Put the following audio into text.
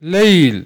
ليل.